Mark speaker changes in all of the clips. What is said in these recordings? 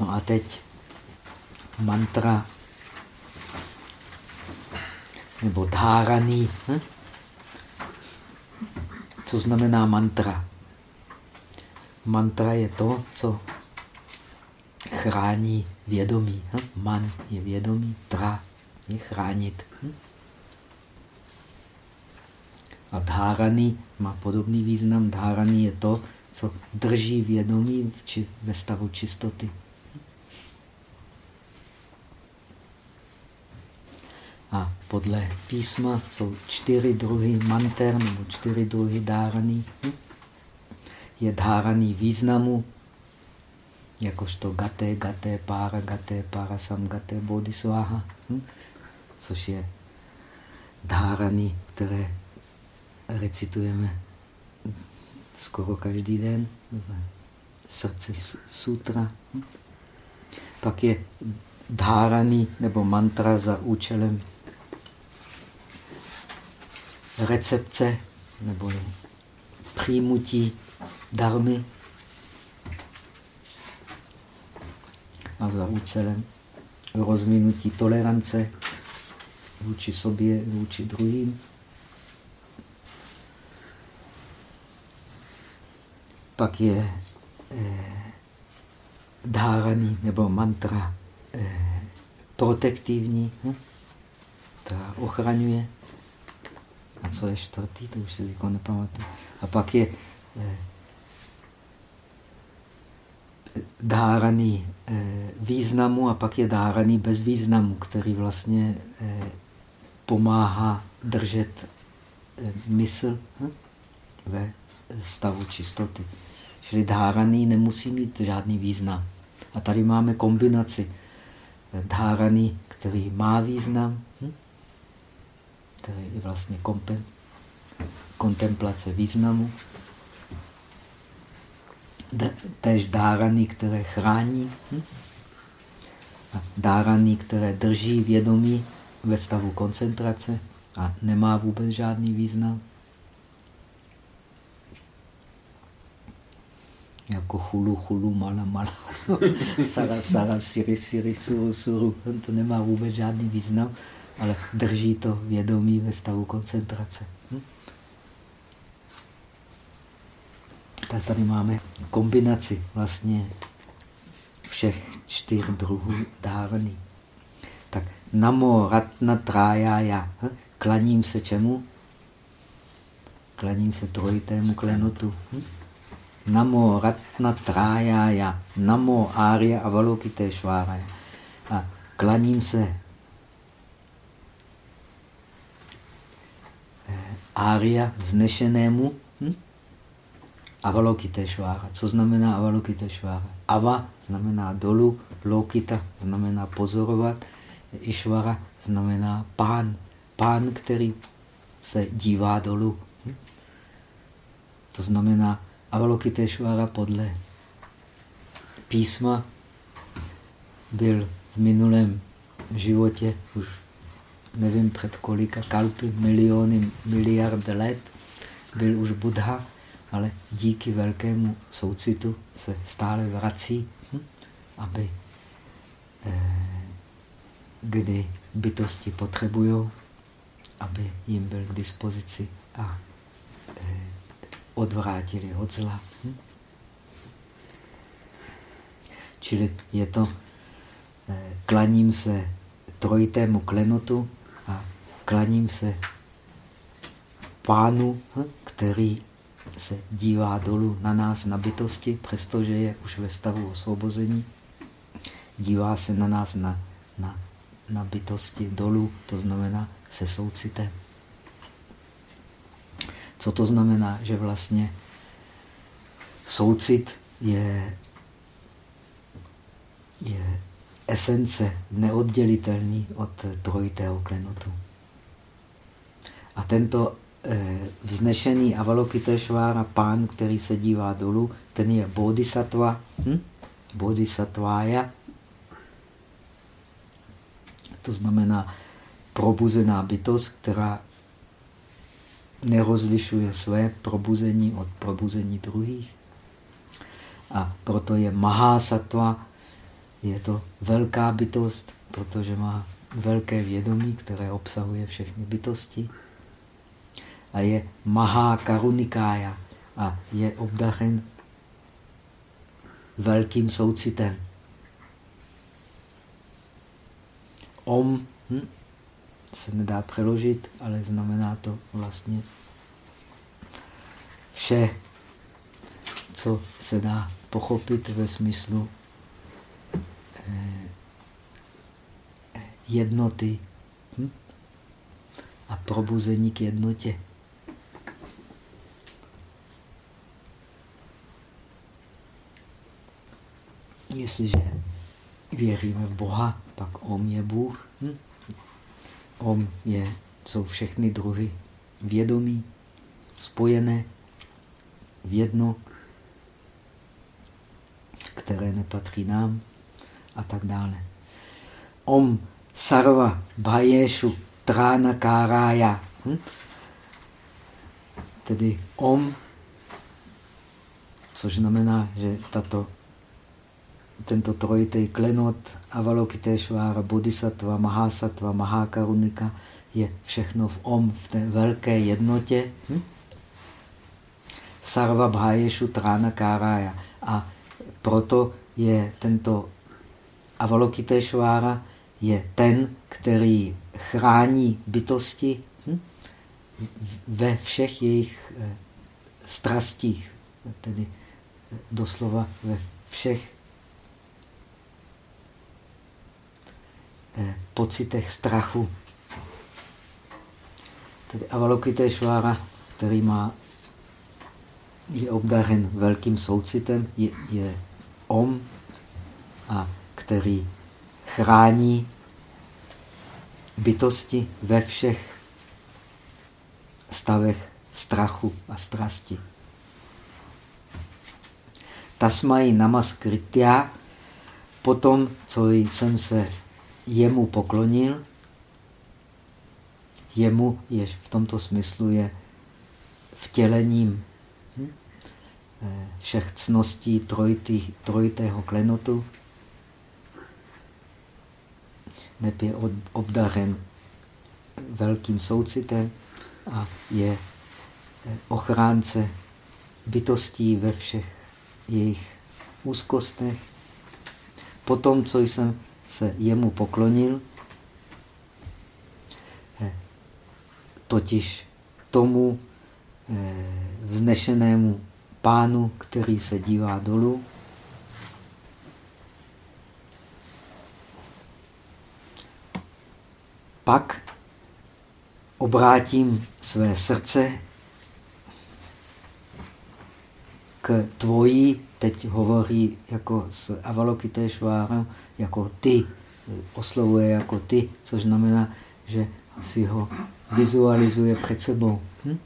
Speaker 1: No a teď mantra nebo dháraný. Hm? Co znamená mantra? Mantra je to, co chrání vědomí. Hm? Man je vědomí, tra je chránit. Hm? A dháraný má podobný význam. Dháraný je to, co drží vědomí ve stavu čistoty. A podle písma jsou čtyři druhy manter nebo čtyři druhy dáraný. Je dáraný významu, jakožto gaté, gaté, pára, gaté, pára, sam, gaté, bodhisváha, hm? což je dáraný, které recitujeme skoro každý den v srdci sutra. Hm? Pak je dáraný nebo mantra za účelem recepce nebo přijmutí darmy a za účelem rozvinutí tolerance vůči sobě, vůči druhým. Pak je eh, dáraný nebo mantra eh, protektivní, hm? která ochraňuje. A co je čtvrtý, to už si jako nepamatuju. A pak je eh, dáraný eh, významu a pak je dáraný bez významu, který vlastně eh, pomáhá držet eh, mysl hm, ve stavu čistoty. Čili dáraný nemusí mít žádný význam. A tady máme kombinaci dáraný, který má význam, který je vlastně kontemplace významu, tež dáraný, které chrání, hm? a dáraný, které drží vědomí ve stavu koncentrace a nemá vůbec žádný význam. Jako chulu, chulu, mala, mala, sara, sara, siri, siri, suru, suru. To nemá vůbec žádný význam, ale drží to vědomí ve stavu koncentrace. Hm? tak tady máme kombinaci vlastně všech čtyř druhů dárný. Tak namo ratna trájája. Hm? Klaním se čemu? Klaním se trojitému klenotu. Hm? Namo ratna trájája. Namo Arya Avalokiteshváraya. A klaním se Arya vznešenému Avalokiteshvara. Co znamená Avalokiteshvara? Ava znamená dolu, Lokita znamená pozorovat, Išvara znamená pán. Pán, který se dívá dolů. Hm? To znamená Avalokiteshvara podle písma byl v minulém životě už nevím před kolika kalpy, miliony, miliard let, byl už Buddha, ale díky velkému soucitu se stále vrací, hm? aby eh, kdy bytosti potřebují, aby jim byl k dispozici a eh, odvrátili od zla. Hm? Čili je to, eh, klaním se trojitému klenotu a klaním se pánu, hm? který se dívá dolů na nás, na bytosti, přestože je už ve stavu osvobození. Dívá se na nás, na, na, na bytosti dolů, to znamená se soucitem. Co to znamená? Že vlastně soucit je, je esence neoddělitelný od trojitého klenotu. A tento Eh, vznešený Avalokiteshvára, pán, který se dívá dolů, ten je bodhisattva, hm? bodhisattvája. To znamená probuzená bytost, která nerozlišuje své probuzení od probuzení druhých. A proto je Mahasattva je to velká bytost, protože má velké vědomí, které obsahuje všechny bytosti. A je Mahá Karunikája a je obdachen velkým soucitem. Om hm, se nedá přeložit, ale znamená to vlastně vše, co se dá pochopit ve smyslu jednoty hm? a probuzení k jednotě. Jestliže věříme v Boha, pak Om je Bůh. Hm? Om je, jsou všechny druhy vědomí, spojené v jedno, které nepatří nám a tak dále. Om sarva bhajeshu trána kárája. Hm? Tedy om, což znamená, že tato, tento trojitý klenot Avalokiteshvara, Bodhisattva, Mahasattva, Mahakarunika je všechno v om, v té velké jednotě. Hm? Sarva bhajeshu trána kárája. A proto je tento Avalokiteshvara je ten, který chrání bytosti hm? ve všech jejich eh, strastích, tedy eh, doslova ve všech eh, pocitech strachu. Tedy Avalokiteshvara, který má, je obdařen velkým soucitem, je, je Om, a který chrání bytosti ve všech stavech strachu a strasti. Tasmaj namaskritya, potom, co jsem se jemu poklonil, jemu je v tomto smyslu je vtělením hm, eh, všech cností trojitého klenotu, neb je obdařen velkým soucitem a je eh, ochránce bytostí ve všech jejich úzkostech. Potom, co jsem se jemu poklonil, eh, totiž tomu eh, vznešenému pánu, který se dívá dolů, pak obrátím své srdce k tvojí, teď hovorí jako s Avalokiteshvára, jako ty, oslovuje jako ty, což znamená, že si ho vizualizuje před sebou. Hm?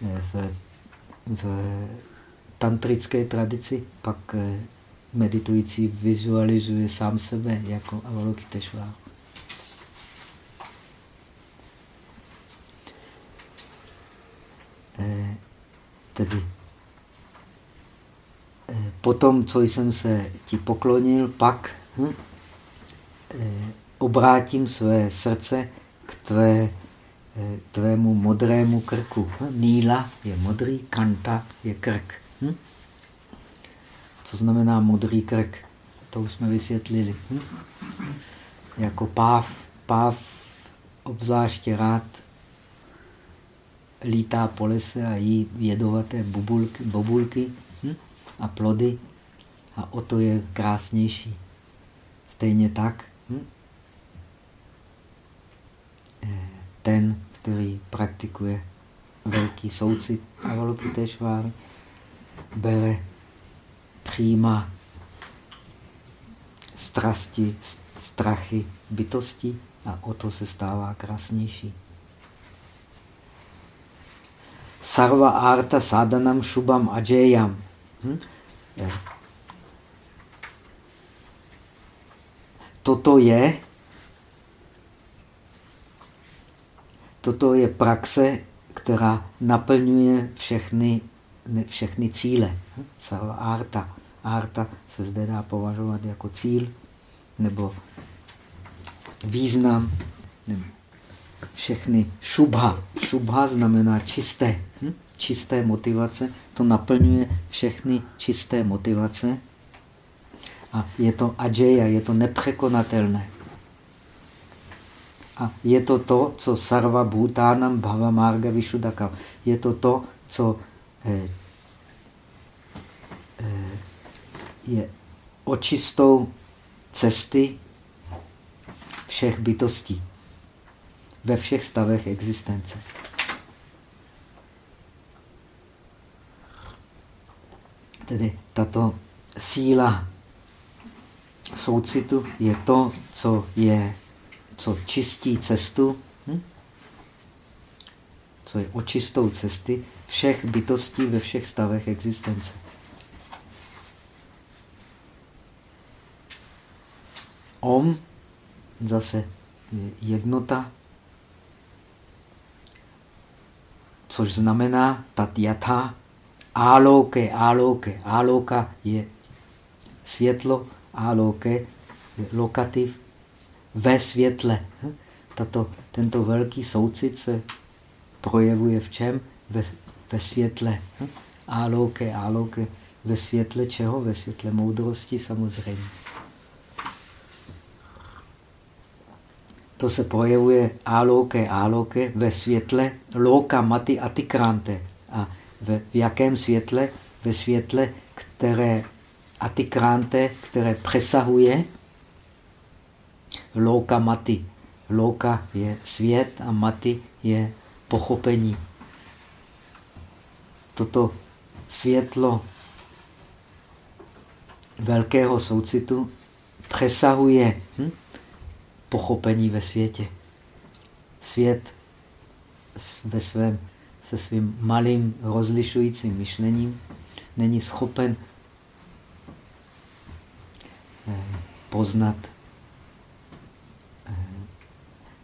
Speaker 1: V, v tantrické tradici pak eh, meditující vizualizuje sám sebe jako Avalokiteshvára. Tedy eh, potom, co jsem se ti poklonil, pak hm, eh, obrátím své srdce k tvé, tvému modrému krku. Hm? Níla je modrý, kanta je krk. Hm? Co znamená modrý krk? To už jsme vysvětlili. Hm? Jako páv, páv obzvláště rád lítá po lese a jí jedovaté bubulky, bobulky hm? a plody a o to je krásnější. Stejně tak hm? Eh, ten, který praktikuje velký soucit Avalokiteshváry, bere, přijímá strasti, strachy bytosti a o to se stává krásnější. Sarva arta sadhanam shubham ajayam. Hm? Toto je toto je praxe, která naplňuje všechny, všechny cíle. Hm? Sarva arta. Arta se zde dá považovat jako cíl nebo význam. Nebo všechny šubha. Šubha znamená čisté. Hm? Čisté motivace. To naplňuje všechny čisté motivace. A je to ajeya, je to nepřekonatelné. A je to to, co sarva bhutánam bhava marga vyšudaka. Je to to, co eh, eh, je očistou cesty všech bytostí ve všech stavech existence. Tedy tato síla soucitu je to, co je, co čistí cestu, hm? co je očistou cesty všech bytostí ve všech stavech existence. Om zase jednota, což znamená tatyata, áloke, áloke. Áloka je světlo, áloke je lokativ ve světle. Tato, tento velký soucit se projevuje v čem? Ve, ve světle. Áloke, áloke. Ve světle čeho? Ve světle moudrosti samozřejmě. To se projevuje áloke, áloke ve světle loka mati atikrante. A v, v jakém světle? Ve světle, které atikrante, které přesahuje loka mati. Loka je svět a mati je pochopení. Toto světlo velkého soucitu přesahuje hm? Pochopení ve světě. Svět ve svém, se svým malým rozlišujícím myšlením není schopen eh, poznat eh,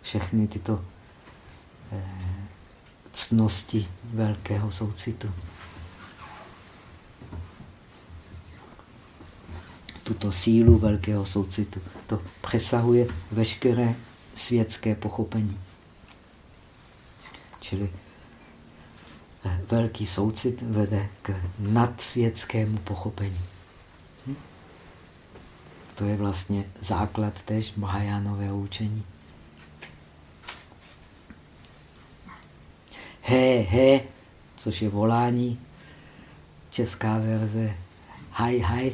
Speaker 1: všechny tyto eh, cnosti velkého soucitu. Tuto sílu velkého soucitu. To přesahuje veškeré světské pochopení. Čili eh, velký soucit vede k nadsvětskému pochopení. Hm? To je vlastně základ též Mahajánového učení. He, he, což je volání, česká verze Haj, haj.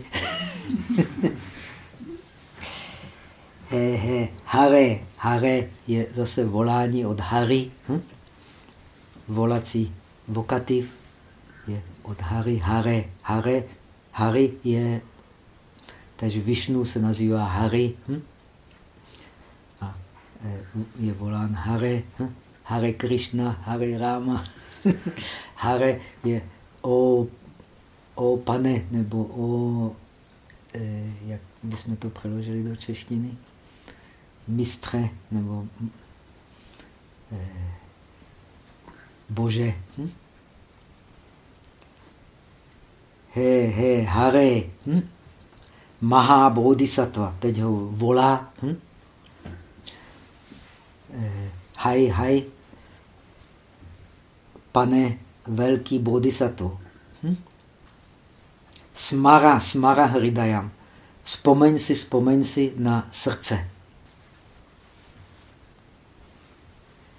Speaker 1: he, he, hare. Hare je zase volání od Hari. Hm? Volací vokativ je od Hari. Hare. Hare. Hari je, takže Višnu se nazývá Hari. Hm? A e, je volán Hare. Hm? Hare Krishna, Hare Rama. Hare je o o pane, nebo o, eh, jak bychom to přeložili do češtiny, mistře, nebo eh, bože. Hm? He, he, hare, hm? Maha Bodhisattva, teď ho volá. Hm? Eh, haj, pane velký Bodhisattva. Hm? Smara, smara hridayam. Vzpomeň si, vzpomeň si na srdce.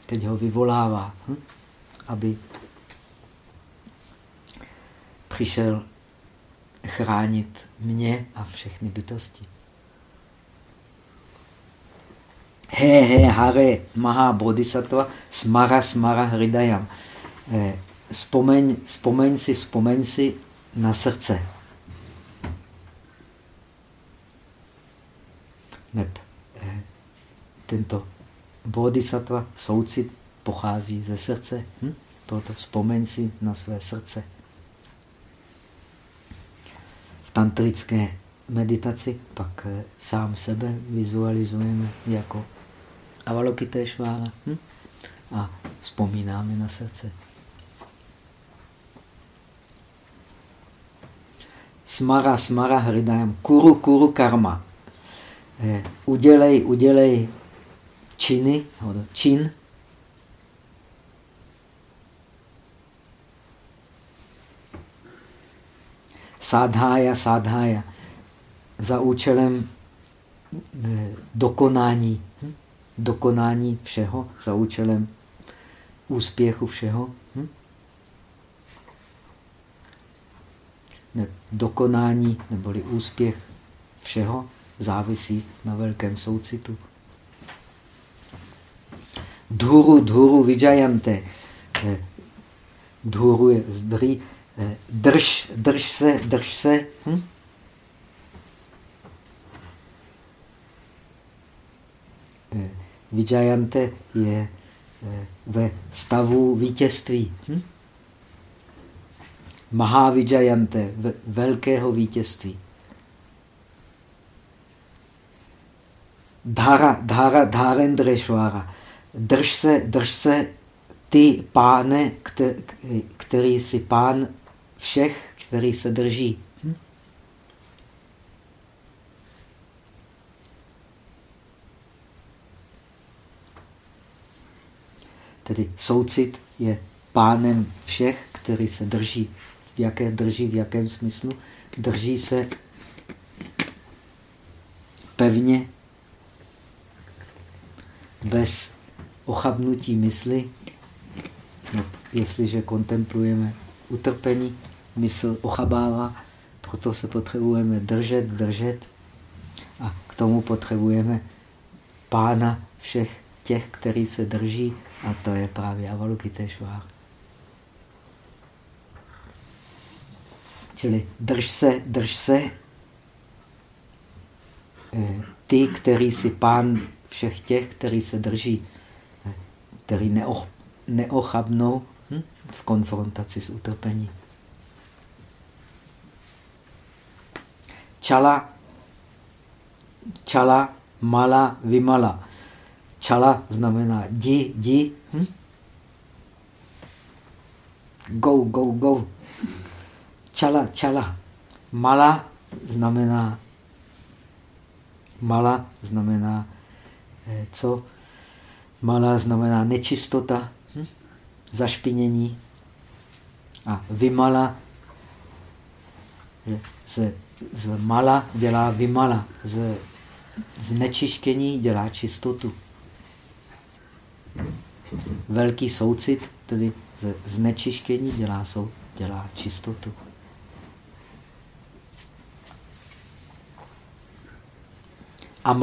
Speaker 1: Teď ho vyvolává, hm? aby přišel chránit mě a všechny bytosti. He, he, hare, maha bodhisattva, smara, smara hridayam. Eh, vzpomeň, vzpomeň si, vzpomeň si na srdce. Neb eh, tento bodhisattva, soucit, pochází ze srdce. Hm? Proto vzpomeň si na své srdce. V tantrické meditaci pak eh, sám sebe vizualizujeme jako Avalokiteshvara hm? a vzpomínáme na srdce. smara, smara, hridayam, kuru, kuru, karma. Eh, udělej, udělej činy, čin, sádhája, sádhája, za účelem eh, dokonání, hm? dokonání všeho, za účelem úspěchu všeho. Hm? Ne, dokonání neboli úspěch všeho závisí na velkém soucitu. Dhuru, dhuru, vijayante. Eh, dhuru je zdrý. Eh, drž, drž se, drž se. Hm? Eh, vijayante je ve stavu vítězství. Hm? Mahavijayante, velkého vítězství. Dhara, dhara, dharendreshvara. Drž se, drž se ty páne, který si pán všech, který se drží. Hm? Tedy soucit je pánem všech, který se drží. V jaké drží, v jakém smyslu? Drží se pevně, bez ochabnutí mysli. No, jestliže kontemplujeme utrpení, mysl ochabává, proto se potřebujeme držet, držet a k tomu potřebujeme pána všech těch, který se drží a to je právě Avalokiteshvara. Čili drž se, drž se. Eh, ty, který si pán všech těch, který se drží, eh, který neoch, neochabnou hm, v konfrontaci s utrpením. Čala, čala, mala, vymala. Čala znamená di, di. Hm? Go, go, go. Čala, čala. Mala znamená mala znamená co? Mala znamená nečistota, hm? zašpinění. A vymala se z mala dělá vymala, z, z nečištění dělá čistotu. Velký soucit, tedy ze znečištění dělá, sou, dělá čistotu. A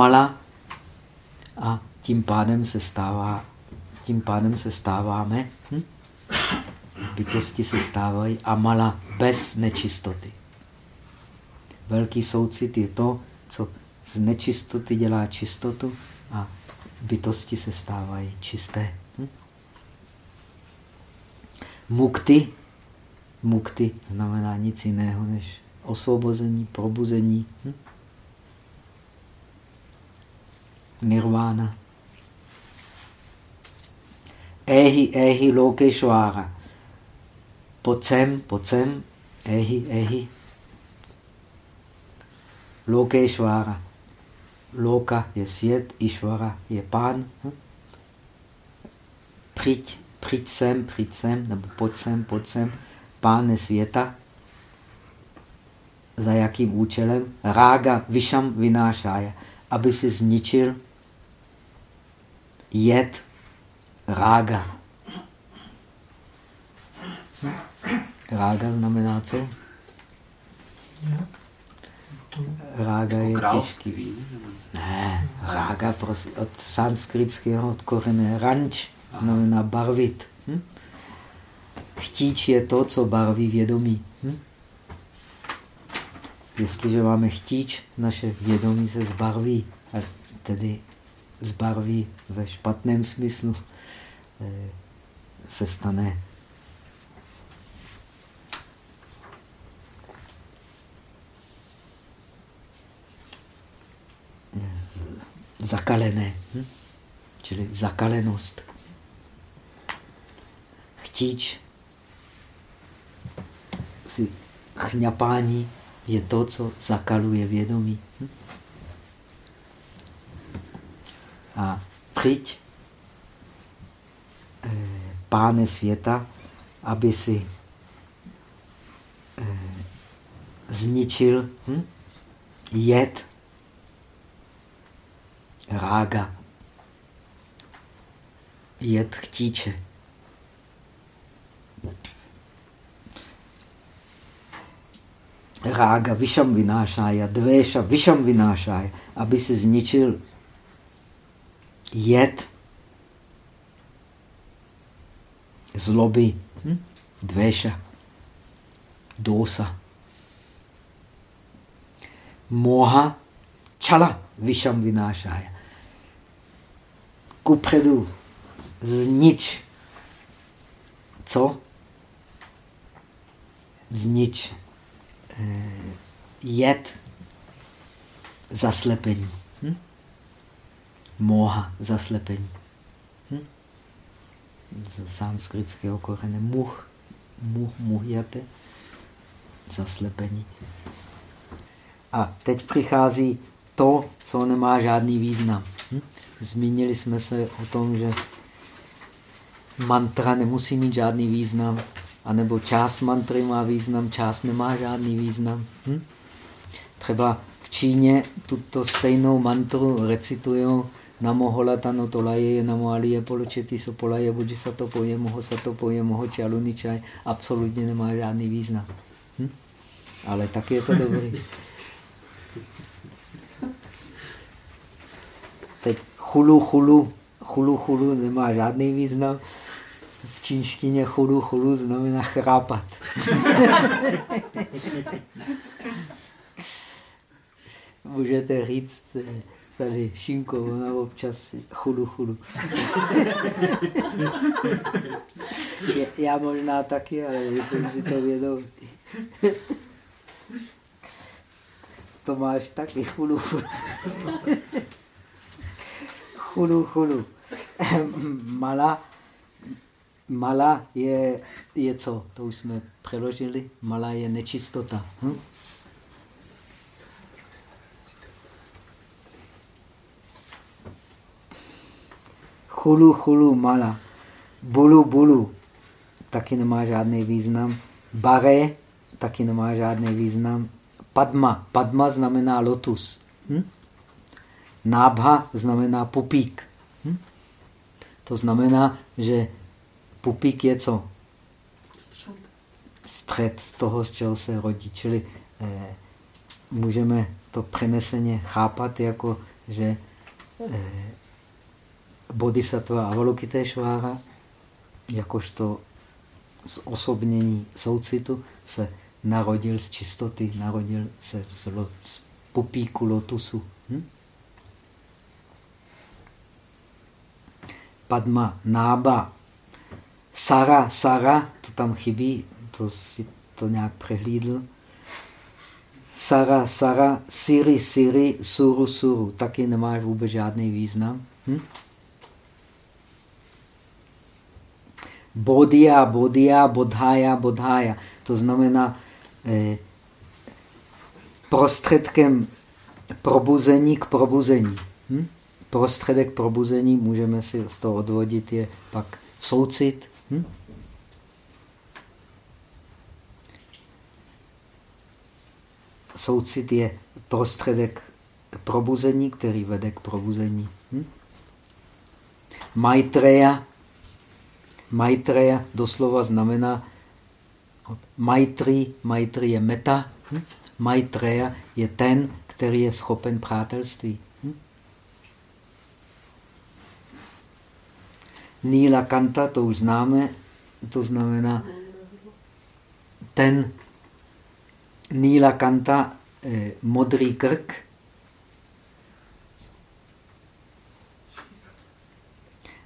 Speaker 1: tím pádem se stává, tím pádem se stáváme, hm? bytosti se stávají amala bez nečistoty. Velký soucit je to, co z nečistoty dělá čistotu a bytosti se stávají čisté. Hm? Mukty. Mukty znamená nic jiného než osvobození, probuzení. Hm? Nirvana. Ehi, ehi, lokeshvara. Pojď sem, pojď sem. Ehi, ehi. Lokeshvara. Loka je svět, Ishvara je pán. Hm? Přijď, přijď sem, přijď sem, nebo pojď sem, pojď sem. Páne světa. Za jakým účelem? Rága vyšam vynášája. Aby si zničil jed rága. Rága znamená co? Rága je těžký. Ne, rága prostě od sanskritského od korene ranč znamená barvit. Hm? Chtíč je to, co barví vědomí. Hm? Jestliže máme chtíč, naše vědomí se zbarví. A tedy zbarví ve špatném smyslu se stane zakalené, hm? čili zakalenost. Chtíč si chňapání je to, co zakaluje vědomí. Hm? A eh, páne světa, aby si eh, zničil hm? jed rága, jed chtíče. Rága vyšam vynášája, dvéša vyšam vynášája, aby se zničil jed zloby, hm? dvéša, dosa. Moha čala vyšam vynášája. Kupředu znič. Co? Znič eh, jed zaslepení. Hm? Moha zaslepení. Z sanskritského korene muh, muh, muhjate, zaslepení. A teď přichází to, co nemá žádný význam. Hm? Zmínili jsme se o tom, že mantra nemusí mít žádný význam, anebo část mantry má význam, část nemá žádný význam. Hm? Třeba v Číně tuto stejnou mantru recitují Namo holatano tolaje, namo aliye poločeti sopolaje, sa to poje, moho sa to poje, moho čaluničaj, absolutně nemá žádný význam. Hm? Ale tak je to dobrý. Teď chulu, chulu, chulu, chulu nemá žádný význam. V čínštině chulu, chulu znamená chrápat. Můžete říct tady Šimko, ona občas chulu, chulu. Já možná taky, ale jsem si to vědomý. Tomáš taky chulu, chulu. Chulu, chulu. Mala, mala je, je co? To už jsme přeložili. Mala je nečistota. Hm? Chulu, chulu, mala. Bulu, bulu. Taky nemá žádný význam. Bare taky nemá žádný význam. Padma. Padma znamená lotus. Hm? Nábha znamená pupík. Hm? To znamená, že pupík je co? Střed z toho, z čeho se rodí. Čili eh, můžeme to přeneseně chápat jako, že eh, bodhisattva Avalokiteshvara, jakožto z osobnění soucitu, se narodil z čistoty, narodil se z, lo, z pupíku lotusu. Hm? Padma, Nába, Sara, Sara, to tam chybí, to si to nějak přehlídl. Sara, Sara, Siri, Siri, Suru, Suru, taky nemáš vůbec žádný význam. Hm? Bodhia, bodhia, bodhája, bodhája. To znamená eh, prostředkem probuzení k probuzení. Hm? Prostředek probuzení, můžeme si z toho odvodit, je pak soucit. Hm? Soucit je prostředek probuzení, který vede k probuzení. Hm? Maitreya Maitreya doslova znamená Maitri, Maitri je meta, hm? Maitreya je ten, který je schopen přátelství. Hm? Níla Kanta, to už známe, to znamená ten Níla Kanta, eh, modrý krk,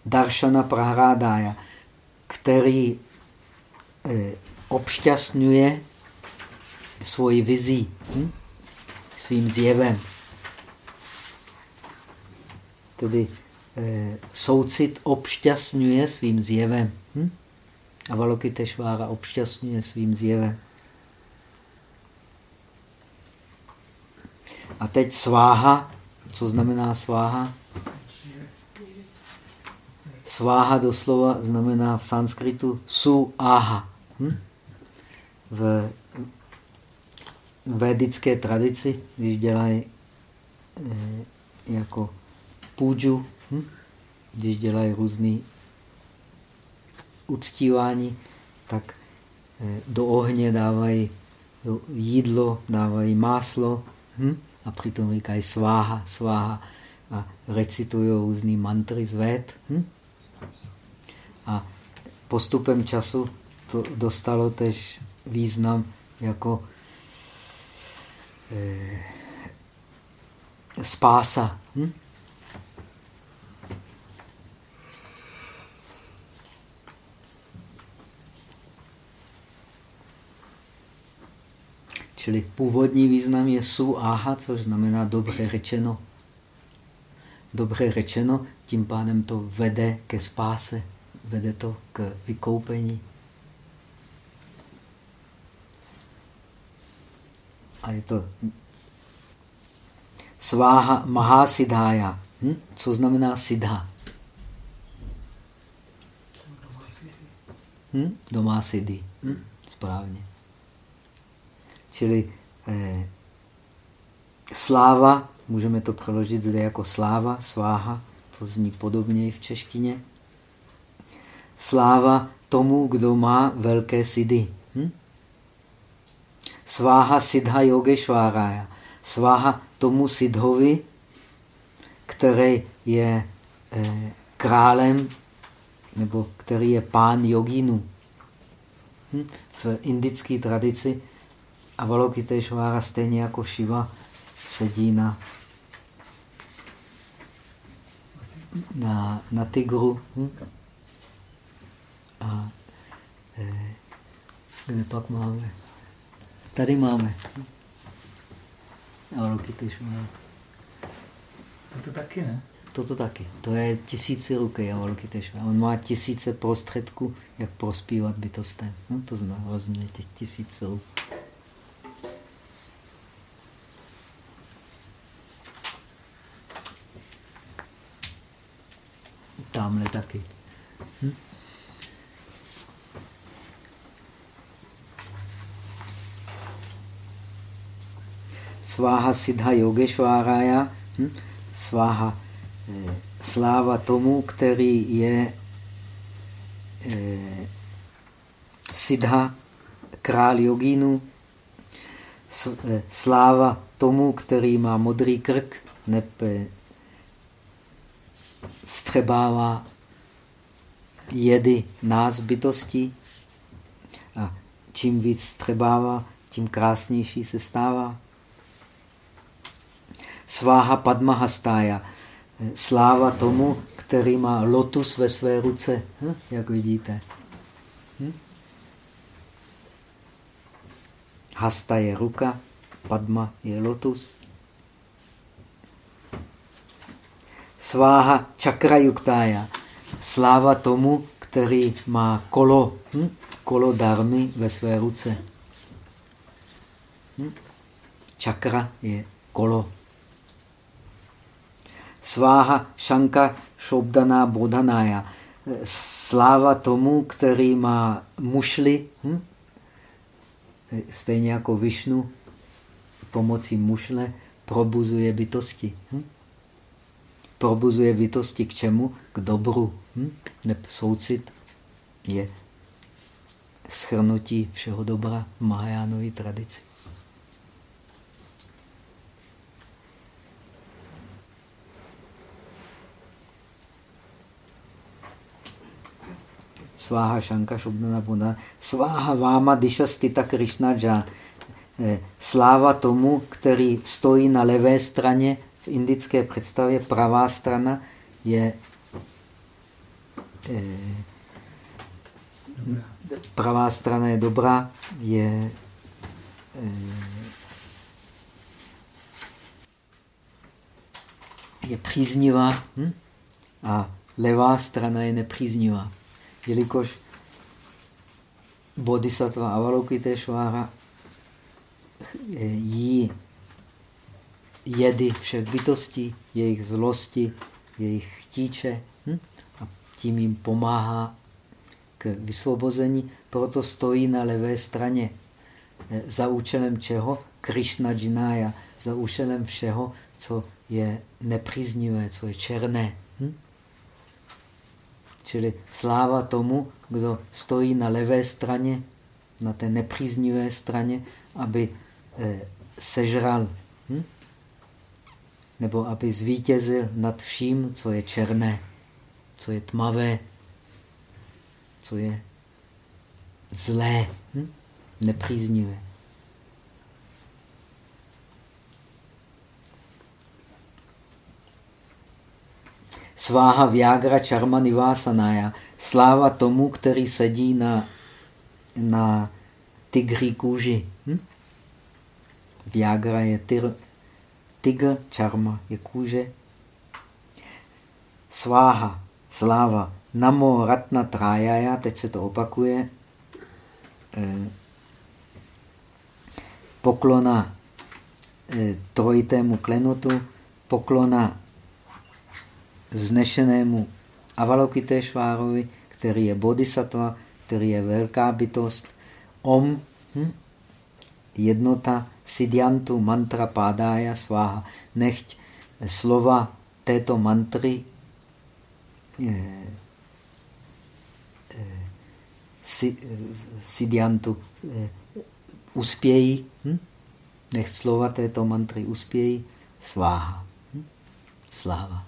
Speaker 1: Darshana Prahradája který eh, obšťastňuje svoji vizí, hm? svým zjevem. Tedy eh, soucit obšťastňuje svým zjevem. Hm? A Valokiteshvára obšťastňuje svým zjevem. A teď sváha. Co znamená sváha? Sváha doslova znamená v sanskritu su aha. Hm? V védické tradici, když dělají eh, jako půdžu, hm? když dělají různý uctívání, tak eh, do ohně dávají jídlo, dávají máslo hm? a přitom říkají sváha, sváha a recitují různý mantry z véd. Hm? A postupem času to dostalo tež význam jako eh, spása. Hm? Čili původní význam je su aha, což znamená dobře řečeno. Dobře řečeno, tím pádem to vede ke spáse, vede to k vykoupení. A je to sváha mahasiddhája. Hm? Co znamená siddha? Hm? Domá siddhi. Hm? Správně. Čili eh, sláva, můžeme to přeložit zde jako sláva, sváha, to zní podobně i v češtině. Sláva tomu, kdo má velké sidy. Hm? Sváha Siddha Yogeshvárája. Sváha tomu Siddhovi, který je eh, králem, nebo který je pán jogínu. Hm? V indické tradici Avalokiteshvara stejně jako Shiva sedí na, na, na tygru. Hm? A eh, kde pak máme? Tady máme. Avalokiteshvara.
Speaker 2: Toto taky, ne?
Speaker 1: Toto taky. To je tisíci ruky Avalokiteshvara. On má tisíce prostředků, jak prospívat bytostem. No, to zná těch tisíce ruk. Tamhle taky. Hm? Sváha Siddha Yogeshvárája, hm? sváha eh, sláva tomu, který je eh, Siddha, král jogínu, eh, sláva tomu, který má modrý krk, neb eh, střebává jedy nás bytostí a čím víc střebává, tím krásnější se stává. Sváha Padmahastája, sláva tomu, který má lotus ve své ruce, hm? jak vidíte. Hm? Hasta je ruka, Padma je lotus. Sváha čakrajuktája. Sláva tomu, který má kolo, hm? kolo darmy ve své ruce. Hm? Čakra je kolo. Sváha šanka šobdaná bodanája. Sláva tomu, který má mušly, hm? stejně jako Višnu, pomocí mušle probuzuje bytosti. Hm? probuzuje bytosti k čemu? K dobru. Hm? Soucit je schrnutí všeho dobra v Mahajánové tradici. Sváha Šanka Šubnana Buddha. Sváha Váma Dišastita Krishnaja. Eh, sláva tomu, který stojí na levé straně v indické představě pravá strana je eh, pravá strana je dobrá, je eh, je příznivá hm? a levá strana je nepříznivá. Jelikož bodhisattva Avalokiteshvara jí jedy všech bytostí, jejich zlosti, jejich chtíče hm? a tím jim pomáhá k vysvobození, proto stojí na levé straně. Eh, za účelem čeho? Krishna Jinaya, za účelem všeho, co je nepříznivé, co je černé. Čili sláva tomu, kdo stojí na levé straně, na té nepříznivé straně, aby eh, sežral, hm? nebo aby zvítězil nad vším, co je černé, co je tmavé, co je zlé, hm? nepříznivé. Sváha Viagra Charma Nivasanaya. Sláva tomu, který sedí na, na tygří kůži. Hm? Viagra je tyr, tygr, čarma je kůže. Sváha, sláva. Namo Ratna Trájaja, teď se to opakuje. Eh, poklona eh, trojitému klenotu, poklona vznešenému Avalokiteshvárovi, který je bodhisattva, který je velká bytost. Om, hm? jednota Siddhantu mantra pádája sváha. Nechť slova této mantry eh, eh, eh, uspějí. Hm? Nech slova této mantry uspějí. Sváha. Hm? Sláva.